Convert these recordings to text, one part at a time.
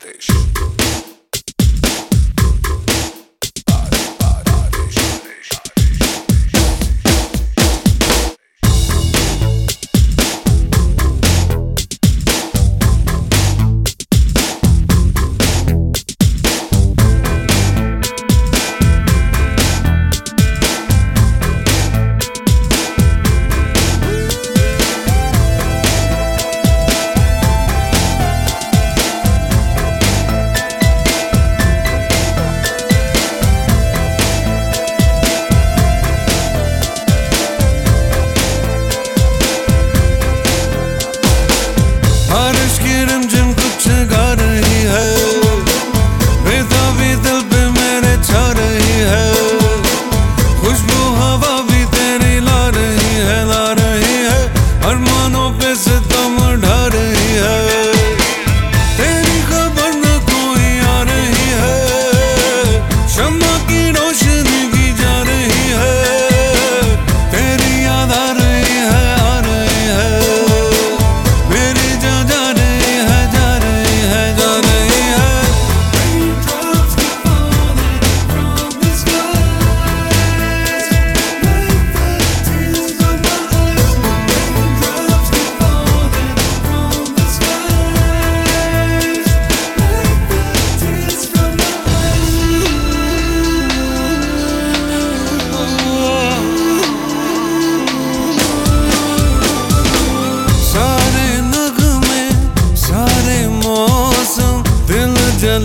Paris.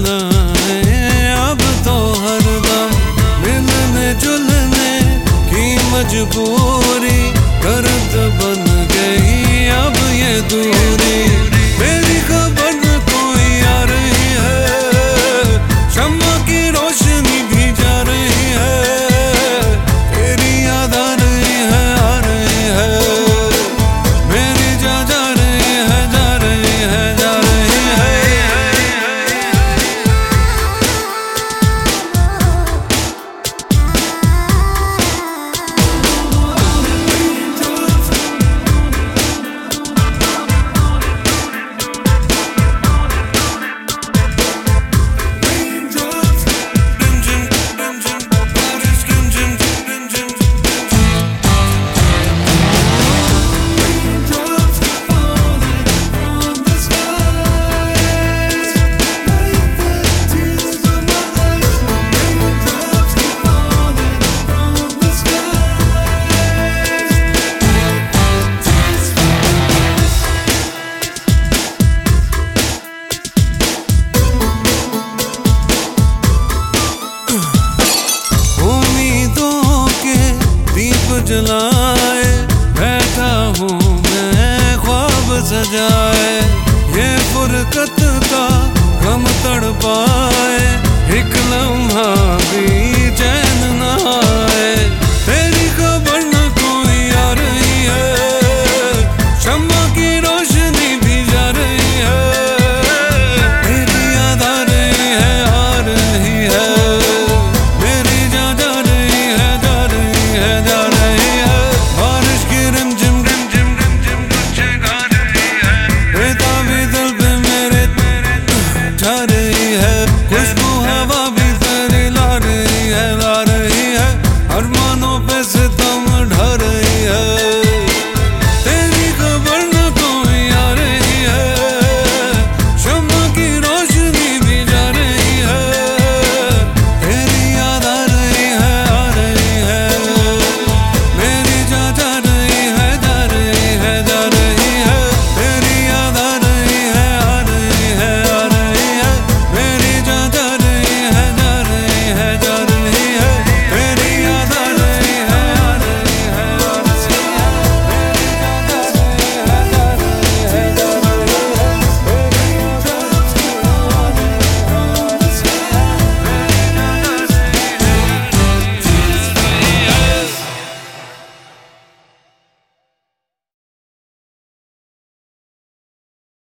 अब तो हर हरदम मिलने जुलने की मजबूरी कर्द बन गई। अब ये दूर जलाए बैठा हूँ मैं ख्वाब सजा।